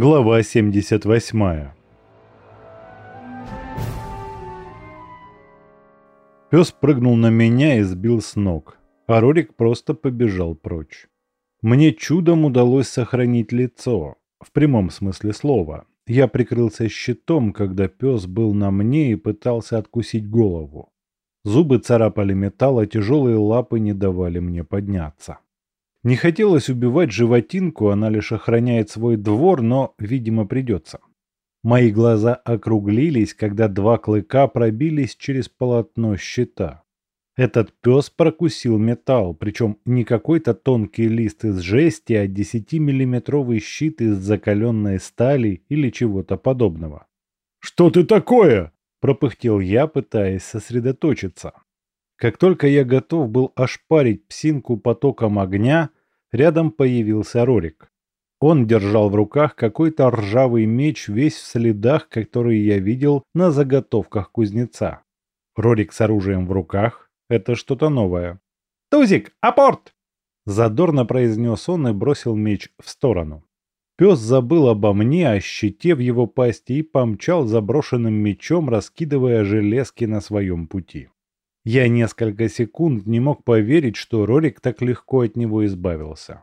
Глава 78 Пес прыгнул на меня и сбил с ног, а Рорик просто побежал прочь. Мне чудом удалось сохранить лицо, в прямом смысле слова. Я прикрылся щитом, когда пес был на мне и пытался откусить голову. Зубы царапали металл, а тяжелые лапы не давали мне подняться. Не хотелось убивать животинку, она лишь охраняет свой двор, но, видимо, придется. Мои глаза округлились, когда два клыка пробились через полотно щита. Этот пес прокусил металл, причем не какой-то тонкий лист из жести, а 10-миллиметровый щит из закаленной стали или чего-то подобного. «Что ты такое?» – пропыхтел я, пытаясь сосредоточиться. Как только я готов был ошпарить псинку потоком огня, рядом появился Рорик. Он держал в руках какой-то ржавый меч, весь в следах, которые я видел на заготовках кузнеца. Рорик с оружием в руках – это что-то новое. «Тузик, апорт!» Задорно произнес он и бросил меч в сторону. Пес забыл обо мне, о щите в его пасти и помчал заброшенным мечом, раскидывая железки на своем пути. Я несколько секунд не мог поверить, что Рорик так легко от него избавился.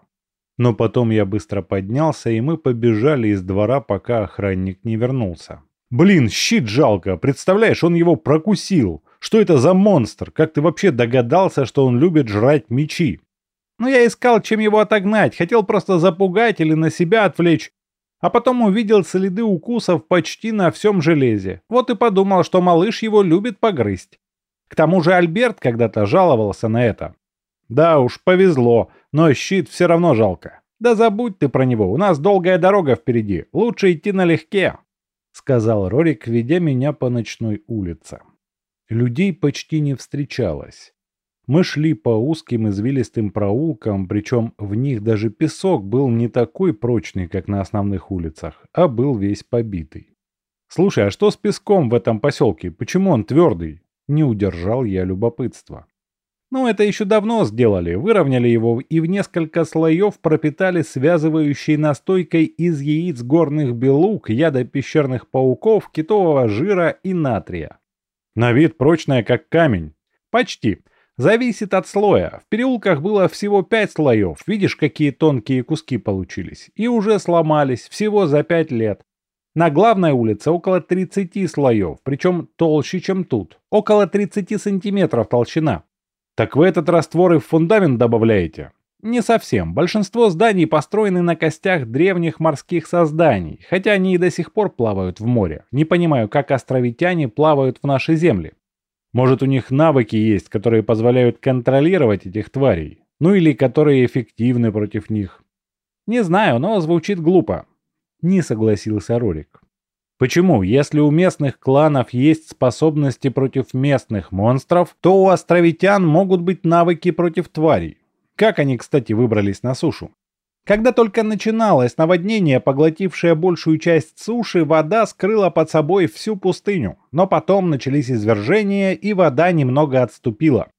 Но потом я быстро поднялся, и мы побежали из двора, пока охранник не вернулся. «Блин, щит жалко! Представляешь, он его прокусил! Что это за монстр? Как ты вообще догадался, что он любит жрать мечи?» «Ну, я искал, чем его отогнать, хотел просто запугать или на себя отвлечь, а потом увидел следы укусов почти на всем железе. Вот и подумал, что малыш его любит погрызть. К тому же Альберт когда-то жаловался на это. Да уж, повезло, но щит все равно жалко. Да забудь ты про него, у нас долгая дорога впереди, лучше идти налегке, сказал Рорик, ведя меня по ночной улице. Людей почти не встречалось. Мы шли по узким извилистым проулкам, причем в них даже песок был не такой прочный, как на основных улицах, а был весь побитый. «Слушай, а что с песком в этом поселке? Почему он твердый?» Не удержал я любопытства. Ну, это еще давно сделали, выровняли его и в несколько слоев пропитали связывающей настойкой из яиц горных белуг, яда пещерных пауков, китового жира и натрия. На вид прочная, как камень. Почти. Зависит от слоя. В переулках было всего пять слоев. Видишь, какие тонкие куски получились. И уже сломались, всего за пять лет. На главной улице около 30 слоев, причем толще, чем тут. Около 30 сантиметров толщина. Так вы этот раствор и в фундамент добавляете? Не совсем. Большинство зданий построены на костях древних морских созданий, хотя они и до сих пор плавают в море. Не понимаю, как островитяне плавают в нашей земле. Может, у них навыки есть, которые позволяют контролировать этих тварей? Ну или которые эффективны против них? Не знаю, но звучит глупо не согласился Рорик. Почему, если у местных кланов есть способности против местных монстров, то у островитян могут быть навыки против тварей? Как они, кстати, выбрались на сушу? Когда только начиналось наводнение, поглотившее большую часть суши, вода скрыла под собой всю пустыню. Но потом начались извержения, и вода немного отступила.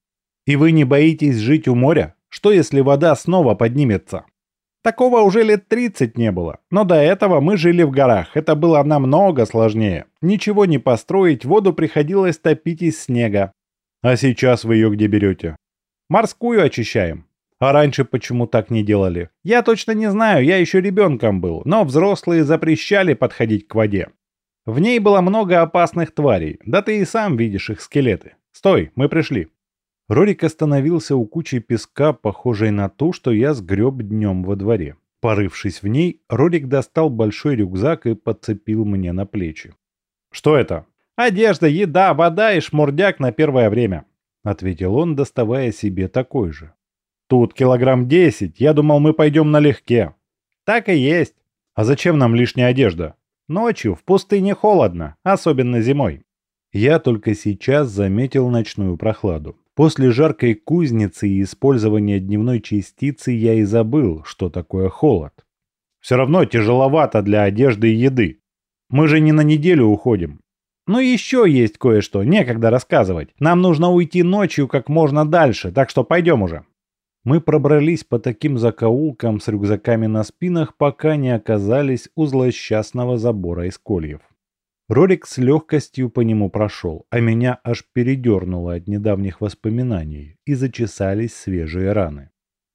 И вы не боитесь жить у моря? Что если вода снова поднимется? Такого уже лет 30 не было. Но до этого мы жили в горах. Это было намного сложнее. Ничего не построить, воду приходилось топить из снега. А сейчас вы ее где берете? Морскую очищаем. А раньше почему так не делали? Я точно не знаю, я еще ребенком был, но взрослые запрещали подходить к воде. В ней было много опасных тварей, да ты и сам видишь их скелеты. Стой, мы пришли. Рорик остановился у кучи песка, похожей на ту, что я сгреб днем во дворе. Порывшись в ней, Рорик достал большой рюкзак и подцепил мне на плечи. «Что это?» «Одежда, еда, вода и шмурдяк на первое время», — ответил он, доставая себе такой же. «Тут килограмм десять. Я думал, мы пойдем налегке». «Так и есть». «А зачем нам лишняя одежда?» «Ночью в пустыне холодно, особенно зимой». Я только сейчас заметил ночную прохладу. После жаркой кузницы и использования дневной частицы я и забыл, что такое холод. Все равно тяжеловато для одежды и еды. Мы же не на неделю уходим. Ну еще есть кое-что, некогда рассказывать. Нам нужно уйти ночью как можно дальше, так что пойдем уже. Мы пробрались по таким закоулкам с рюкзаками на спинах, пока не оказались у злосчастного забора из кольев. Ролик с легкостью по нему прошел, а меня аж передернуло от недавних воспоминаний и зачесались свежие раны.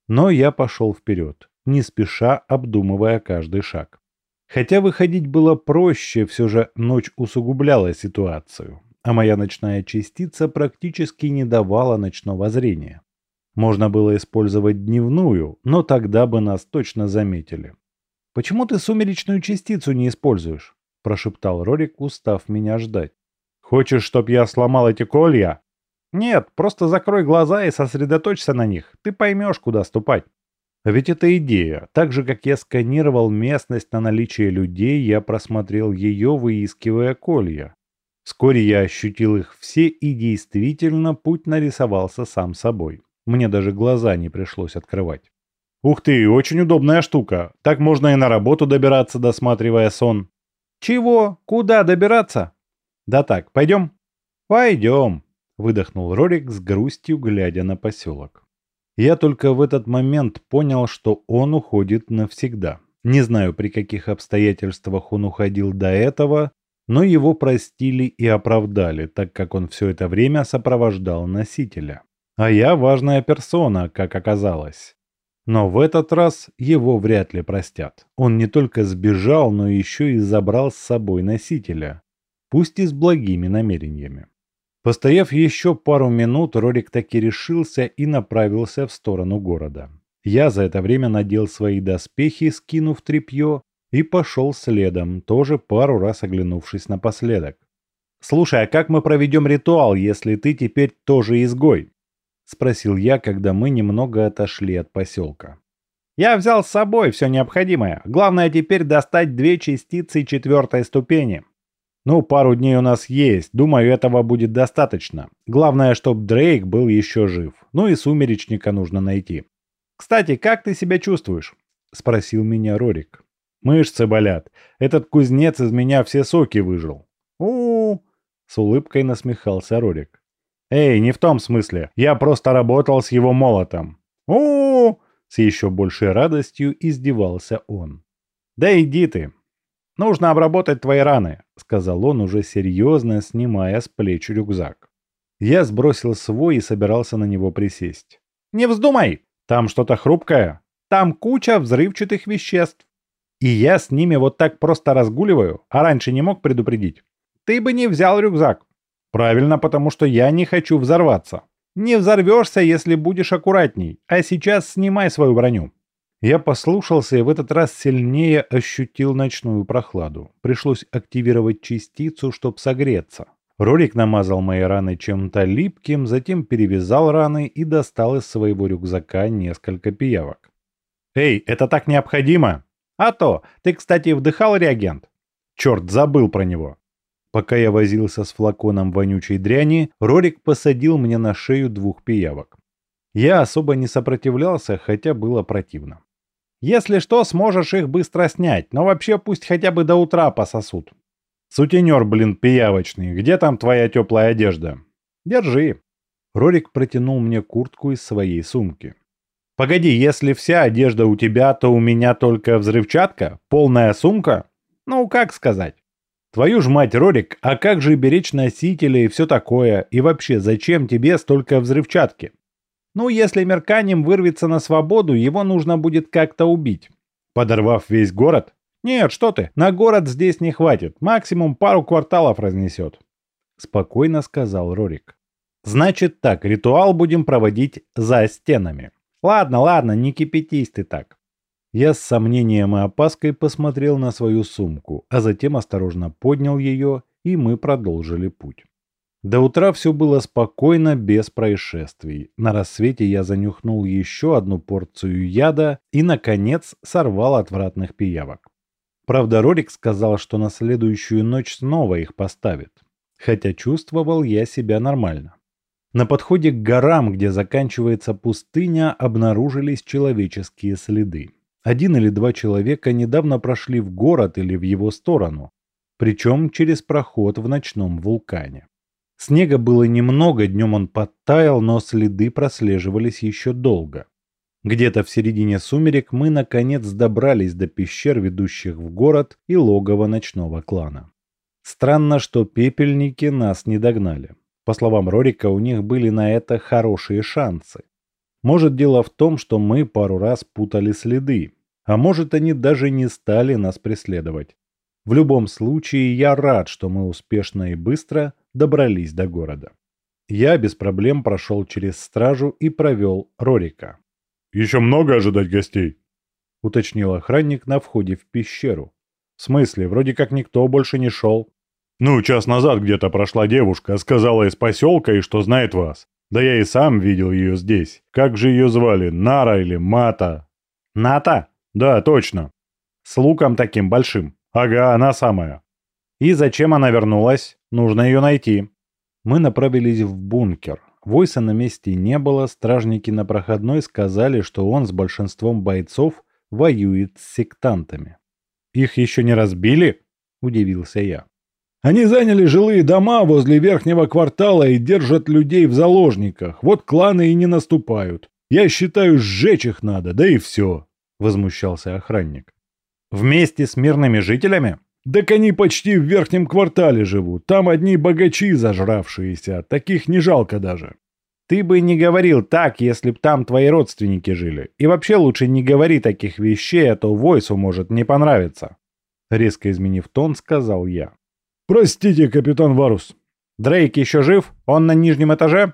Но я пошел вперед, не спеша обдумывая каждый шаг. Хотя выходить было проще, все же ночь усугубляла ситуацию, а моя ночная частица практически не давала ночного зрения. Можно было использовать дневную, но тогда бы нас точно заметили. «Почему ты сумеречную частицу не используешь?» – прошептал Рорик, устав меня ждать. «Хочешь, чтоб я сломал эти колья?» «Нет, просто закрой глаза и сосредоточься на них. Ты поймешь, куда ступать». Ведь это идея. Так же, как я сканировал местность на наличие людей, я просмотрел ее, выискивая колья. Вскоре я ощутил их все, и действительно путь нарисовался сам собой. Мне даже глаза не пришлось открывать. «Ух ты, очень удобная штука. Так можно и на работу добираться, досматривая сон». «Чего? Куда добираться?» «Да так, пойдем?» «Пойдем», — выдохнул Рорик с грустью, глядя на поселок. Я только в этот момент понял, что он уходит навсегда. Не знаю, при каких обстоятельствах он уходил до этого, но его простили и оправдали, так как он все это время сопровождал носителя. А я важная персона, как оказалось. Но в этот раз его вряд ли простят. Он не только сбежал, но еще и забрал с собой носителя. Пусть и с благими намерениями. Постояв еще пару минут, Рорик таки решился и направился в сторону города. Я за это время надел свои доспехи, скинув тряпье, и пошел следом, тоже пару раз оглянувшись напоследок. «Слушай, а как мы проведем ритуал, если ты теперь тоже изгой?» — спросил я, когда мы немного отошли от поселка. «Я взял с собой все необходимое. Главное теперь достать две частицы четвертой ступени. Ну, пару дней у нас есть. Думаю, этого будет достаточно. Главное, чтобы Дрейк был еще жив. Ну и сумеречника нужно найти. Кстати, как ты себя чувствуешь?» — спросил меня Рорик. «Мышцы болят. Этот кузнец из меня все соки выжил». «У-у-у!» — с улыбкой насмехался Рорик. Эй, не в том смысле. Я просто работал с его молотом. у, -у, -у С еще большей радостью издевался он. Да иди ты. Нужно обработать твои раны, сказал он уже серьезно, снимая с плеч рюкзак. Я сбросил свой и собирался на него присесть. Не вздумай! Там что-то хрупкое. Там куча взрывчатых веществ. И я с ними вот так просто разгуливаю, а раньше не мог предупредить. Ты бы не взял рюкзак. Правильно, потому что я не хочу взорваться. Не взорвешься, если будешь аккуратней. А сейчас снимай свою броню. Я послушался и в этот раз сильнее ощутил ночную прохладу. Пришлось активировать частицу, чтобы согреться. Рорик намазал мои раны чем-то липким, затем перевязал раны и достал из своего рюкзака несколько пиявок. «Эй, это так необходимо!» «А то! Ты, кстати, вдыхал реагент?» «Черт, забыл про него!» Пока я возился с флаконом вонючей дряни, Рорик посадил мне на шею двух пиявок. Я особо не сопротивлялся, хотя было противно. Если что, сможешь их быстро снять, но вообще пусть хотя бы до утра пососут. Сутенер, блин, пиявочный, где там твоя теплая одежда? Держи. Рорик протянул мне куртку из своей сумки. Погоди, если вся одежда у тебя, то у меня только взрывчатка? Полная сумка? Ну, как сказать? Твою ж мать, Рорик, а как же беречь носителя и все такое? И вообще, зачем тебе столько взрывчатки? Ну, если Мерканем вырвется на свободу, его нужно будет как-то убить. Подорвав весь город? Нет, что ты, на город здесь не хватит, максимум пару кварталов разнесет. Спокойно сказал Рорик. Значит так, ритуал будем проводить за стенами. Ладно, ладно, не кипятись ты так. Я с сомнением и опаской посмотрел на свою сумку, а затем осторожно поднял ее, и мы продолжили путь. До утра все было спокойно, без происшествий. На рассвете я занюхнул еще одну порцию яда и, наконец, сорвал отвратных пиявок. Правда, Рорик сказал, что на следующую ночь снова их поставит. Хотя чувствовал я себя нормально. На подходе к горам, где заканчивается пустыня, обнаружились человеческие следы. Один или два человека недавно прошли в город или в его сторону, причем через проход в ночном вулкане. Снега было немного, днем он подтаял, но следы прослеживались еще долго. Где-то в середине сумерек мы наконец добрались до пещер, ведущих в город и логово ночного клана. Странно, что пепельники нас не догнали. По словам Рорика, у них были на это хорошие шансы. Может, дело в том, что мы пару раз путали следы, а может, они даже не стали нас преследовать. В любом случае, я рад, что мы успешно и быстро добрались до города. Я без проблем прошел через стражу и провел Рорика. «Еще много ожидать гостей?» — уточнил охранник на входе в пещеру. «В смысле? Вроде как никто больше не шел». «Ну, час назад где-то прошла девушка, сказала из поселка и что знает вас. Да я и сам видел ее здесь. Как же ее звали? Нара или Мата?» «Ната?» «Да, точно». «С луком таким большим». «Ага, она самая». «И зачем она вернулась? Нужно ее найти». Мы направились в бункер, Войса на месте не было, стражники на проходной сказали, что он с большинством бойцов воюет с сектантами. «Их еще не разбили?» – удивился я. «Они заняли жилые дома возле верхнего квартала и держат людей в заложниках. Вот кланы и не наступают. Я считаю, сжечь их надо, да и все», – возмущался охранник. «Вместе с мирными жителями?» «Так они почти в верхнем квартале живут. Там одни богачи зажравшиеся. Таких не жалко даже». «Ты бы не говорил так, если б там твои родственники жили. И вообще лучше не говори таких вещей, а то Войсу может не понравиться». Резко изменив тон, сказал я. «Простите, капитан Варус». «Дрейк еще жив? Он на нижнем этаже?»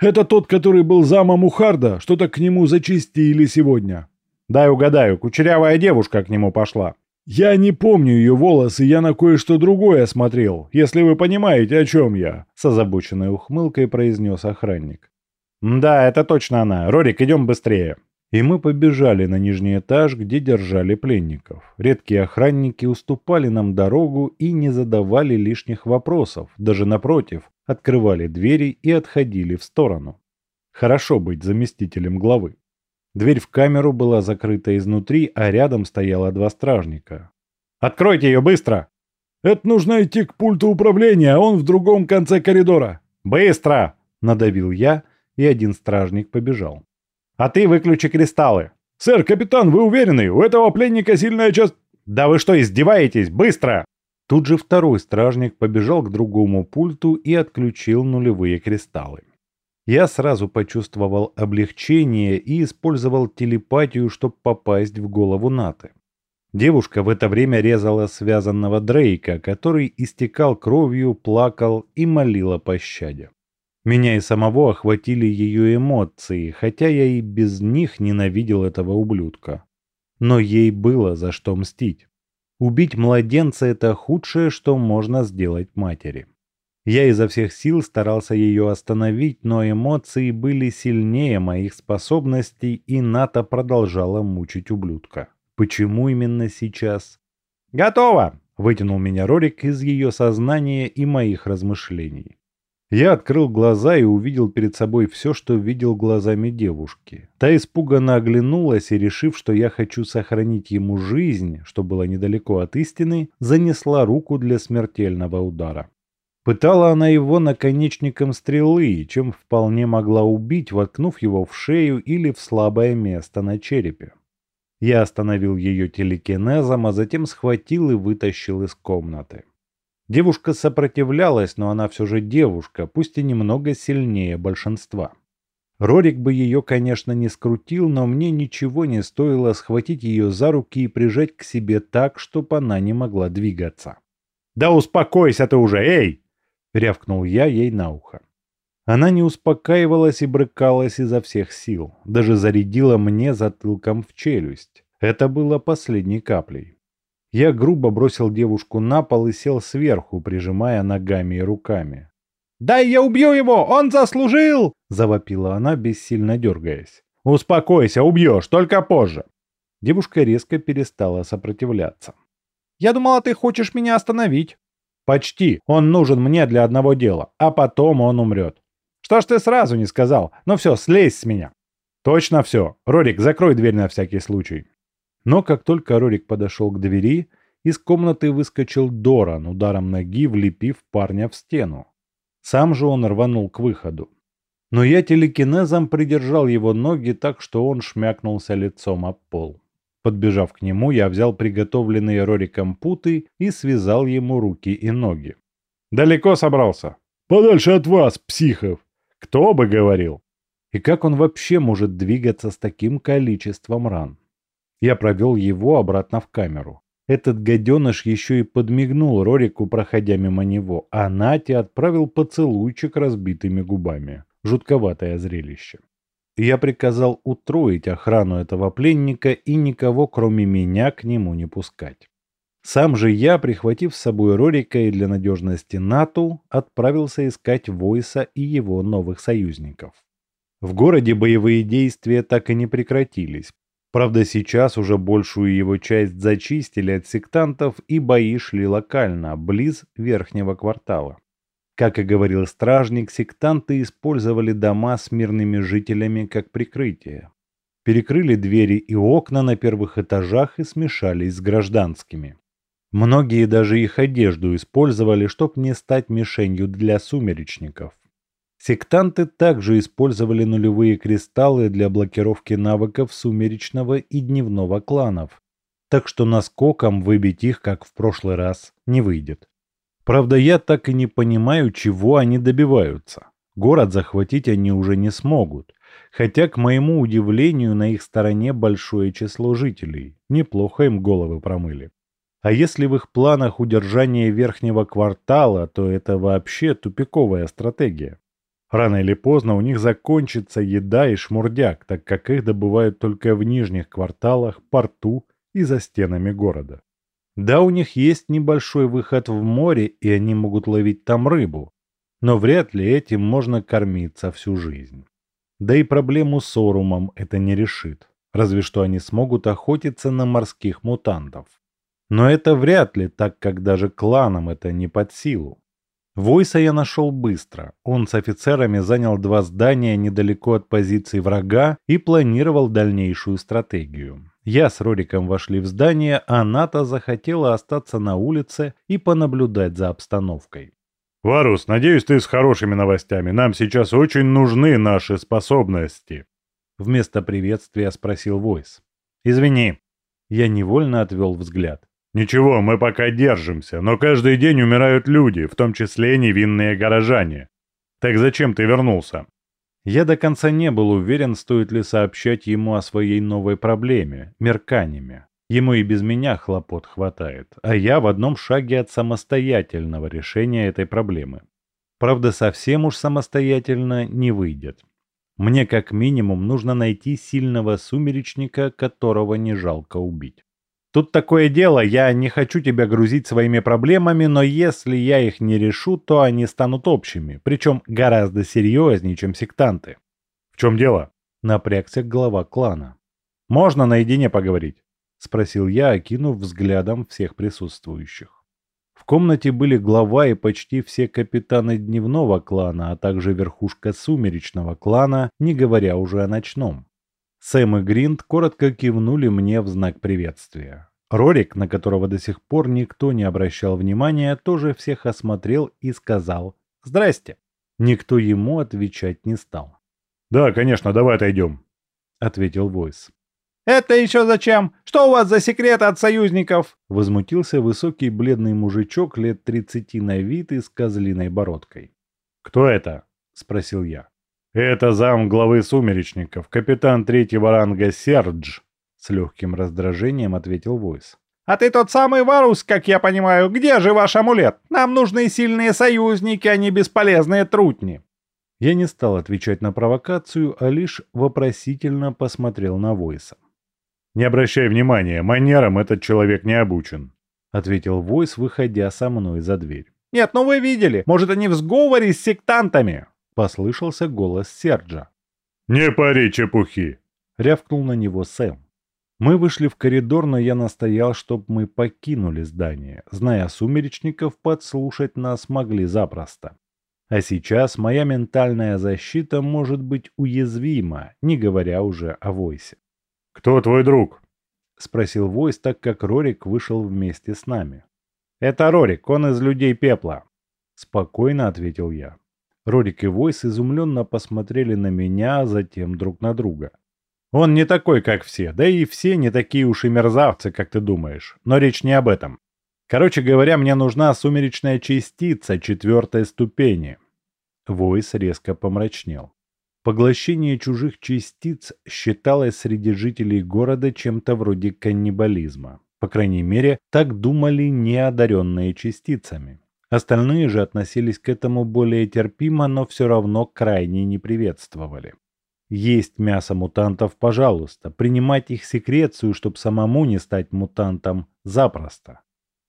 «Это тот, который был замом у Харда. Что-то к нему зачистили сегодня». «Дай угадаю, кучерявая девушка к нему пошла». «Я не помню ее волосы, я на кое-что другое смотрел, если вы понимаете, о чем я», — с озабоченной ухмылкой произнес охранник. «Да, это точно она. Рорик, идем быстрее». И мы побежали на нижний этаж, где держали пленников. Редкие охранники уступали нам дорогу и не задавали лишних вопросов, даже напротив, открывали двери и отходили в сторону. Хорошо быть заместителем главы. Дверь в камеру была закрыта изнутри, а рядом стояло два стражника. «Откройте ее быстро!» «Это нужно идти к пульту управления, а он в другом конце коридора». «Быстро!» – надавил я, и один стражник побежал. «А ты выключи кристаллы!» «Сэр, капитан, вы уверены? У этого пленника сильная часть...» «Да вы что, издеваетесь? Быстро!» Тут же второй стражник побежал к другому пульту и отключил нулевые кристаллы. Я сразу почувствовал облегчение и использовал телепатию, чтобы попасть в голову Наты. Девушка в это время резала связанного Дрейка, который истекал кровью, плакал и молил о пощаде. Меня и самого охватили ее эмоции, хотя я и без них ненавидел этого ублюдка. Но ей было за что мстить. Убить младенца – это худшее, что можно сделать матери. Я изо всех сил старался ее остановить, но эмоции были сильнее моих способностей, и Ната продолжала мучить ублюдка. Почему именно сейчас? «Готово!» – вытянул меня Рорик из ее сознания и моих размышлений. Я открыл глаза и увидел перед собой все, что видел глазами девушки. Та испуганно оглянулась и, решив, что я хочу сохранить ему жизнь, что было недалеко от истины, занесла руку для смертельного удара. Пытала она его наконечником стрелы, чем вполне могла убить, воткнув его в шею или в слабое место на черепе. Я остановил ее телекинезом, а затем схватил и вытащил из комнаты. Девушка сопротивлялась, но она все же девушка, пусть и немного сильнее большинства. Рорик бы ее, конечно, не скрутил, но мне ничего не стоило схватить ее за руки и прижать к себе так, чтобы она не могла двигаться. «Да успокойся ты уже, эй!» — рявкнул я ей на ухо. Она не успокаивалась и брыкалась изо всех сил, даже зарядила мне затылком в челюсть. Это было последней каплей. Я грубо бросил девушку на пол и сел сверху, прижимая ногами и руками. «Дай я убью его! Он заслужил!» – завопила она, бессильно дергаясь. «Успокойся, убьешь, только позже!» Девушка резко перестала сопротивляться. «Я думала, ты хочешь меня остановить!» Почти. Он нужен мне для одного дела, а потом он умрет. Что ж ты сразу не сказал? Ну все, слезь с меня. Точно все. Рорик, закрой дверь на всякий случай. Но как только Рорик подошел к двери, из комнаты выскочил Доран, ударом ноги влепив парня в стену. Сам же он рванул к выходу. Но я телекинезом придержал его ноги так, что он шмякнулся лицом об пол. Подбежав к нему, я взял приготовленные Рориком путы и связал ему руки и ноги. «Далеко собрался?» «Подальше от вас, психов!» «Кто бы говорил?» И как он вообще может двигаться с таким количеством ран? Я провел его обратно в камеру. Этот гаденыш еще и подмигнул Рорику, проходя мимо него, а Нате отправил поцелуйчик разбитыми губами. Жутковатое зрелище. Я приказал утроить охрану этого пленника и никого, кроме меня, к нему не пускать. Сам же я, прихватив с собой Рорика и для надежности Нату, отправился искать Войса и его новых союзников. В городе боевые действия так и не прекратились. Правда, сейчас уже большую его часть зачистили от сектантов и бои шли локально, близ верхнего квартала. Как и говорил стражник, сектанты использовали дома с мирными жителями как прикрытие. Перекрыли двери и окна на первых этажах и смешались с гражданскими. Многие даже их одежду использовали, чтобы не стать мишенью для сумеречников. Сектанты также использовали нулевые кристаллы для блокировки навыков сумеречного и дневного кланов, так что наскоком выбить их, как в прошлый раз, не выйдет. Правда, я так и не понимаю, чего они добиваются. Город захватить они уже не смогут, хотя, к моему удивлению, на их стороне большое число жителей. Неплохо им головы промыли. А если в их планах удержание верхнего квартала, то это вообще тупиковая стратегия. Рано или поздно у них закончится еда и шмурдяк, так как их добывают только в нижних кварталах, порту и за стенами города. Да, у них есть небольшой выход в море, и они могут ловить там рыбу, но вряд ли этим можно кормиться всю жизнь. Да и проблему с Орумом это не решит, разве что они смогут охотиться на морских мутантов. Но это вряд ли, так как даже кланам это не под силу. Войса я нашел быстро. Он с офицерами занял два здания недалеко от позиции врага и планировал дальнейшую стратегию. Я с Рориком вошли в здание, а Ната захотела остаться на улице и понаблюдать за обстановкой. «Варус, надеюсь, ты с хорошими новостями. Нам сейчас очень нужны наши способности». Вместо приветствия спросил Войс. «Извини». Я невольно отвел взгляд. Ничего, мы пока держимся, но каждый день умирают люди, в том числе невинные горожане. Так зачем ты вернулся? Я до конца не был уверен, стоит ли сообщать ему о своей новой проблеме – мерканями. Ему и без меня хлопот хватает, а я в одном шаге от самостоятельного решения этой проблемы. Правда, совсем уж самостоятельно не выйдет. Мне как минимум нужно найти сильного сумеречника, которого не жалко убить. Тут такое дело, я не хочу тебя грузить своими проблемами, но если я их не решу, то они станут общими, причем гораздо серьезнее, чем сектанты. В чем дело? Напрягся глава клана. Можно наедине поговорить? Спросил я, окинув взглядом всех присутствующих. В комнате были глава и почти все капитаны дневного клана, а также верхушка сумеречного клана, не говоря уже о ночном. Сэм и Гринд коротко кивнули мне в знак приветствия. Рорик, на которого до сих пор никто не обращал внимания, тоже всех осмотрел и сказал «Здрасте». Никто ему отвечать не стал. «Да, конечно, давай отойдем», — ответил Войс. «Это еще зачем? Что у вас за секреты от союзников?» Возмутился высокий бледный мужичок лет тридцати на вид и с козлиной бородкой. «Кто это?» — спросил я. «Это зам главы сумеречников, капитан третьего ранга Сердж», — с легким раздражением ответил Войс. «А ты тот самый Варус, как я понимаю. Где же ваш амулет? Нам нужны сильные союзники, а не бесполезные трутни». Я не стал отвечать на провокацию, а лишь вопросительно посмотрел на Войса. «Не обращай внимания, манерам этот человек не обучен», — ответил Войс, выходя со мной за дверь. «Нет, ну вы видели. Может, они в сговоре с сектантами?» — послышался голос Серджа. «Не пари чепухи!» — рявкнул на него Сэм. Мы вышли в коридор, но я настоял, чтобы мы покинули здание. Зная сумеречников, подслушать нас могли запросто. А сейчас моя ментальная защита может быть уязвима, не говоря уже о Войсе. «Кто твой друг?» — спросил Войс, так как Рорик вышел вместе с нами. «Это Рорик, он из Людей Пепла», — спокойно ответил я. Рорик и Войс изумленно посмотрели на меня, затем друг на друга. Он не такой, как все, да и все не такие уж и мерзавцы, как ты думаешь. Но речь не об этом. Короче говоря, мне нужна сумеречная частица четвертой ступени. Войс резко помрачнел. Поглощение чужих частиц считалось среди жителей города чем-то вроде каннибализма. По крайней мере, так думали неодаренные частицами. Остальные же относились к этому более терпимо, но все равно крайне не приветствовали. Есть мясо мутантов, пожалуйста. Принимать их секрецию, чтобы самому не стать мутантом, запросто.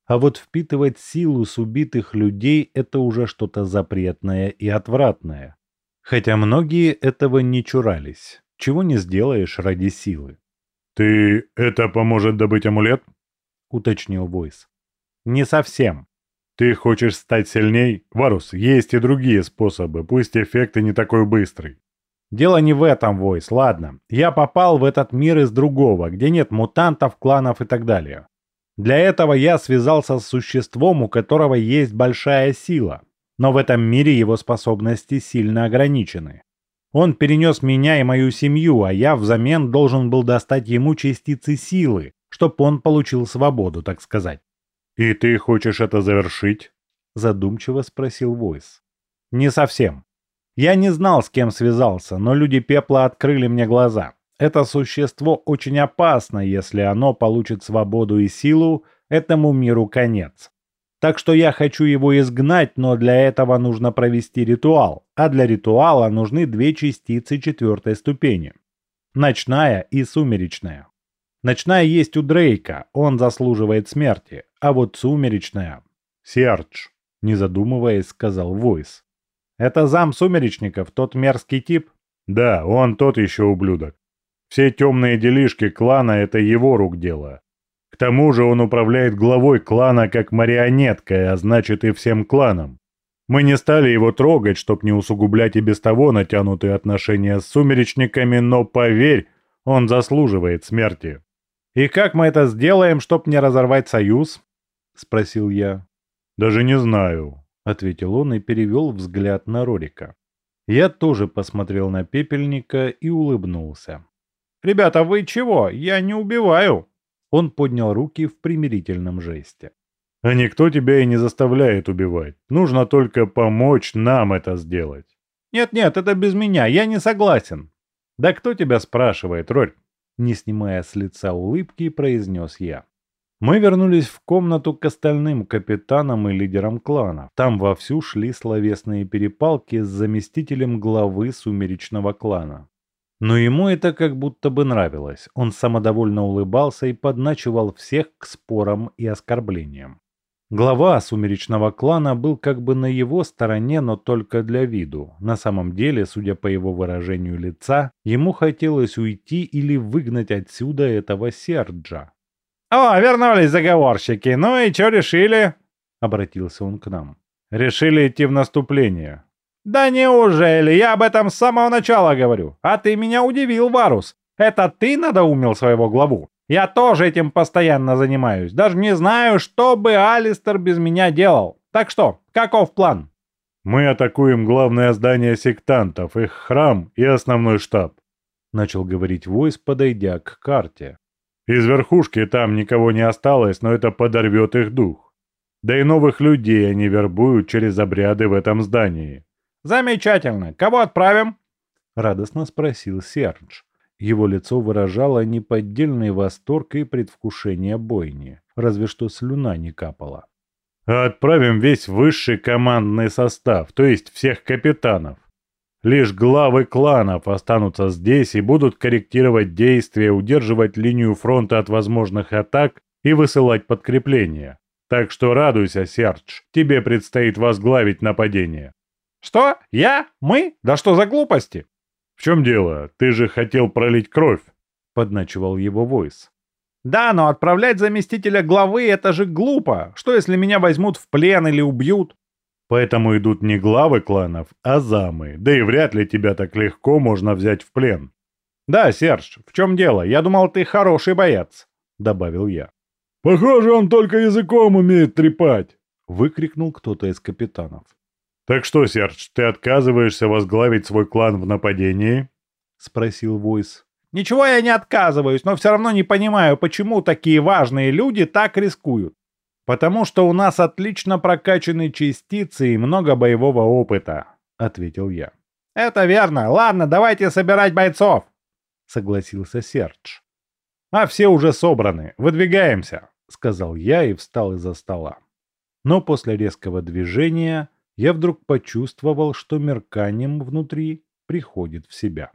А вот впитывать силу с убитых людей – это уже что-то запретное и отвратное. Хотя многие этого не чурались. Чего не сделаешь ради силы. «Ты... это поможет добыть амулет?» – уточнил Войс. «Не совсем. Ты хочешь стать сильней? Варус, есть и другие способы, пусть эффект и не такой быстрый. Дело не в этом, Войс, ладно. Я попал в этот мир из другого, где нет мутантов, кланов и так далее. Для этого я связался с существом, у которого есть большая сила. Но в этом мире его способности сильно ограничены. Он перенес меня и мою семью, а я взамен должен был достать ему частицы силы, чтобы он получил свободу, так сказать. «И ты хочешь это завершить?» Задумчиво спросил Войс. «Не совсем. Я не знал, с кем связался, но люди пепла открыли мне глаза. Это существо очень опасно, если оно получит свободу и силу, этому миру конец. Так что я хочу его изгнать, но для этого нужно провести ритуал, а для ритуала нужны две частицы четвертой ступени. Ночная и сумеречная. Ночная есть у Дрейка, он заслуживает смерти, а вот сумеречная... Сердж, не задумываясь, сказал Войс. Это зам сумеречников, тот мерзкий тип? Да, он тот еще ублюдок. Все темные делишки клана — это его рук дело. К тому же он управляет главой клана как марионеткой, а значит и всем кланом. Мы не стали его трогать, чтоб не усугублять и без того натянутые отношения с сумеречниками, но поверь, он заслуживает смерти. «И как мы это сделаем, чтоб не разорвать союз?» — спросил я. «Даже не знаю. — ответил он и перевел взгляд на Рорика. Я тоже посмотрел на пепельника и улыбнулся. «Ребята, вы чего? Я не убиваю!» Он поднял руки в примирительном жесте. «А никто тебя и не заставляет убивать. Нужно только помочь нам это сделать». «Нет-нет, это без меня, я не согласен». «Да кто тебя спрашивает, Рорь?» Не снимая с лица улыбки, произнес я. Мы вернулись в комнату к остальным капитанам и лидерам клана. Там вовсю шли словесные перепалки с заместителем главы сумеречного клана. Но ему это как будто бы нравилось. Он самодовольно улыбался и подначивал всех к спорам и оскорблениям. Глава сумеречного клана был как бы на его стороне, но только для виду. На самом деле, судя по его выражению лица, ему хотелось уйти или выгнать отсюда этого Серджа. «О, вернулись заговорщики. Ну и что решили?» — обратился он к нам. «Решили идти в наступление». «Да неужели? Я об этом с самого начала говорю. А ты меня удивил, Варус. Это ты надоумил своего главу? Я тоже этим постоянно занимаюсь. Даже не знаю, что бы Алистер без меня делал. Так что, каков план?» «Мы атакуем главное здание сектантов, их храм и основной штаб», — начал говорить Войс, подойдя к карте. Из верхушки там никого не осталось, но это подорвет их дух. Да и новых людей они вербуют через обряды в этом здании. «Замечательно! Кого отправим?» — радостно спросил Сердж. Его лицо выражало неподдельный восторг и предвкушение бойни, разве что слюна не капала. «Отправим весь высший командный состав, то есть всех капитанов. Лишь главы кланов останутся здесь и будут корректировать действия, удерживать линию фронта от возможных атак и высылать подкрепления. Так что радуйся, Сердж, тебе предстоит возглавить нападение. Что? Я? Мы? Да что за глупости? В чем дело? Ты же хотел пролить кровь, подначивал его Войс. Да, но отправлять заместителя главы это же глупо. Что если меня возьмут в плен или убьют? Поэтому идут не главы кланов, а замы. Да и вряд ли тебя так легко можно взять в плен. Да, Серж, в чем дело? Я думал, ты хороший боец, добавил я. Похоже, он только языком умеет трепать, выкрикнул кто-то из капитанов. «Так что, Серж, ты отказываешься возглавить свой клан в нападении?» — спросил Войс. «Ничего я не отказываюсь, но все равно не понимаю, почему такие важные люди так рискуют. Потому что у нас отлично прокачаны частицы и много боевого опыта», — ответил я. «Это верно. Ладно, давайте собирать бойцов», — согласился Серж. «А все уже собраны. Выдвигаемся», — сказал я и встал из-за стола. Но после резкого движения я вдруг почувствовал, что мерканием внутри приходит в себя.